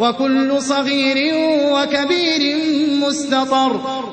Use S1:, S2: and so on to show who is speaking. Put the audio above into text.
S1: وَكُلُّ صَغِيرٍ وَكَبِيرٍ مُّسْتَطَرٌ.